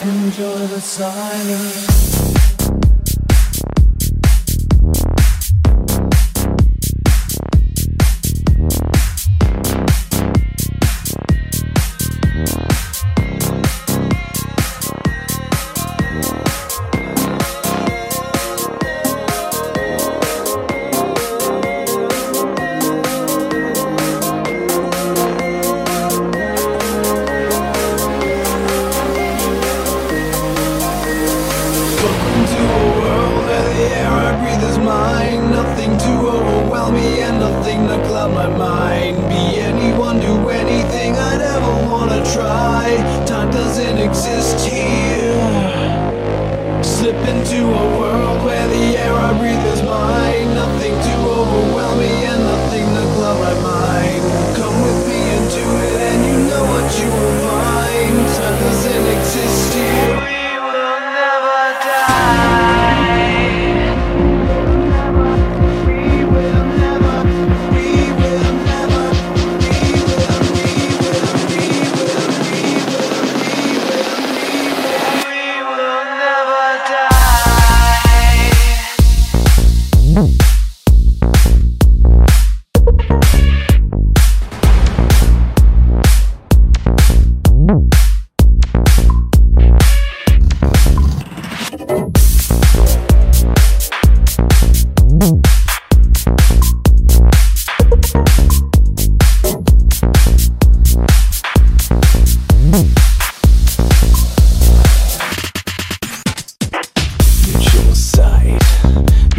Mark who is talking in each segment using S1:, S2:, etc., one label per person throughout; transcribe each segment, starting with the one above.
S1: Enjoy the silence.
S2: Nothing to cloud my mind. Be anyone, do anything I'd ever wanna try. Time doesn't exist here. Slip into a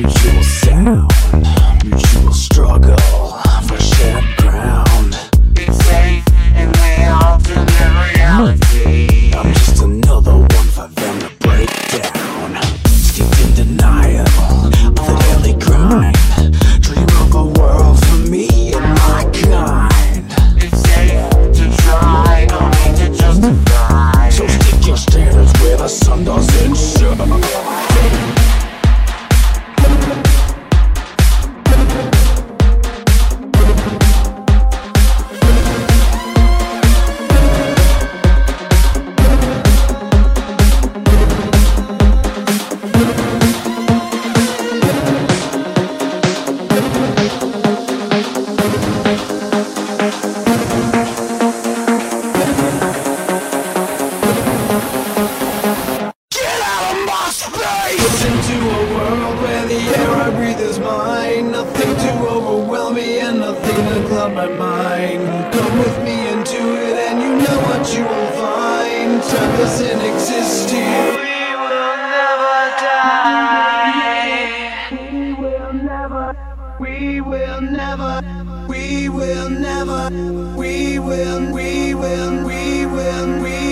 S2: mutual sound, mutual struggle for shared ground.
S3: It's safe.
S2: I'm just another one for them to break down. In denial of the daily grind. Dream of a world for me and my kind.
S3: It's safe to try.
S2: So stick your standards where the sun doesn't shine. not mine. Come with me into it, and you know what you will find. Time doesn't exist here. We will never die. We will never. We will never. We will never. We will. We will. We will. We will.